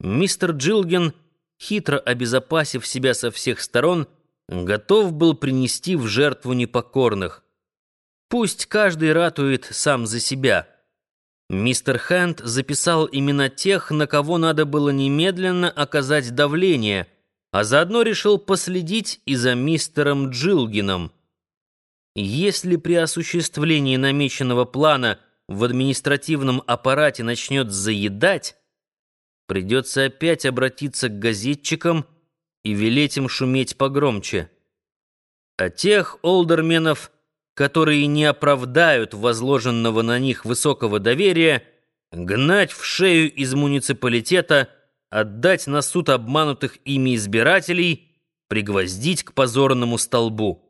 мистер Джилген, хитро обезопасив себя со всех сторон, готов был принести в жертву непокорных. Пусть каждый ратует сам за себя. Мистер Хэнд записал имена тех, на кого надо было немедленно оказать давление, а заодно решил последить и за мистером Джилгином. Если при осуществлении намеченного плана в административном аппарате начнет заедать, придется опять обратиться к газетчикам и велеть им шуметь погромче. А тех олдерменов, которые не оправдают возложенного на них высокого доверия, гнать в шею из муниципалитета, отдать на суд обманутых ими избирателей, пригвоздить к позорному столбу.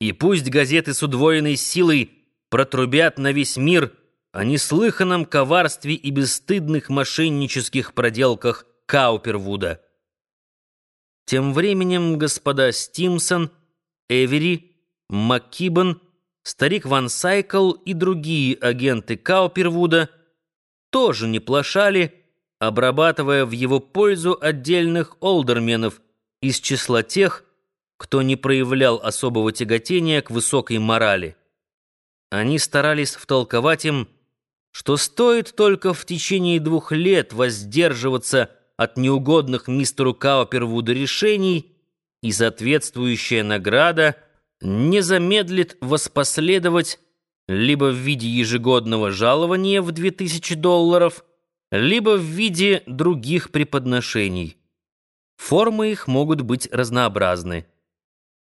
И пусть газеты с удвоенной силой протрубят на весь мир о неслыханном коварстве и бесстыдных мошеннических проделках Каупервуда. Тем временем господа Стимсон, Эвери, МакКибан, старик Ван Сайкл и другие агенты Каупервуда тоже не плашали, обрабатывая в его пользу отдельных олдерменов из числа тех, кто не проявлял особого тяготения к высокой морали. Они старались втолковать им, что стоит только в течение двух лет воздерживаться от неугодных мистеру Каупервуду решений, и соответствующая награда не замедлит воспоследовать либо в виде ежегодного жалования в 2000 долларов, либо в виде других преподношений. Формы их могут быть разнообразны.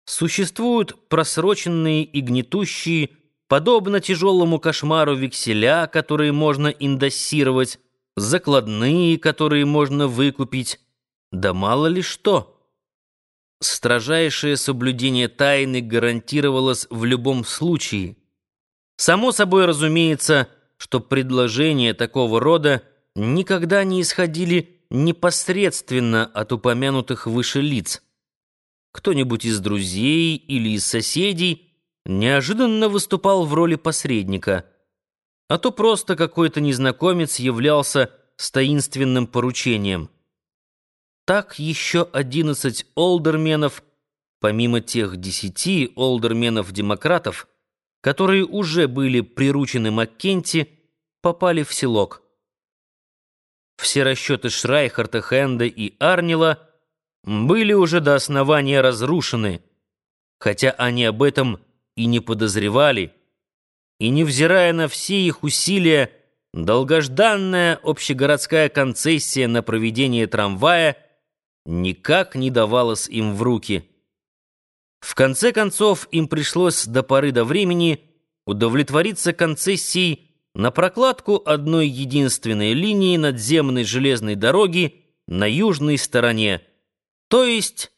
Существуют просроченные и гнетущие, подобно тяжелому кошмару векселя, которые можно индоссировать, закладные, которые можно выкупить, да мало ли что. Строжайшее соблюдение тайны гарантировалось в любом случае. Само собой разумеется, что предложения такого рода никогда не исходили непосредственно от упомянутых выше лиц. Кто-нибудь из друзей или из соседей – неожиданно выступал в роли посредника, а то просто какой-то незнакомец являлся с таинственным поручением. Так еще одиннадцать олдерменов, помимо тех десяти олдерменов-демократов, которые уже были приручены Маккенти, попали в селок. Все расчеты Шрайхарта, Хенда и Арнила были уже до основания разрушены, хотя они об этом и не подозревали, и, невзирая на все их усилия, долгожданная общегородская концессия на проведение трамвая никак не давалась им в руки. В конце концов, им пришлось до поры до времени удовлетвориться концессией на прокладку одной единственной линии надземной железной дороги на южной стороне, то есть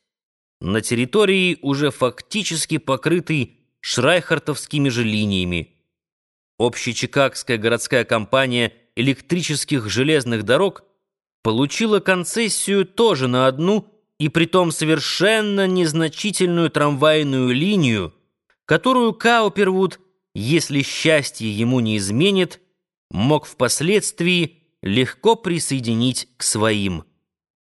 на территории, уже фактически покрытой шрайхартовскими же линиями. Общечикагская городская компания электрических железных дорог получила концессию тоже на одну и притом совершенно незначительную трамвайную линию, которую Каупервуд, если счастье ему не изменит, мог впоследствии легко присоединить к своим.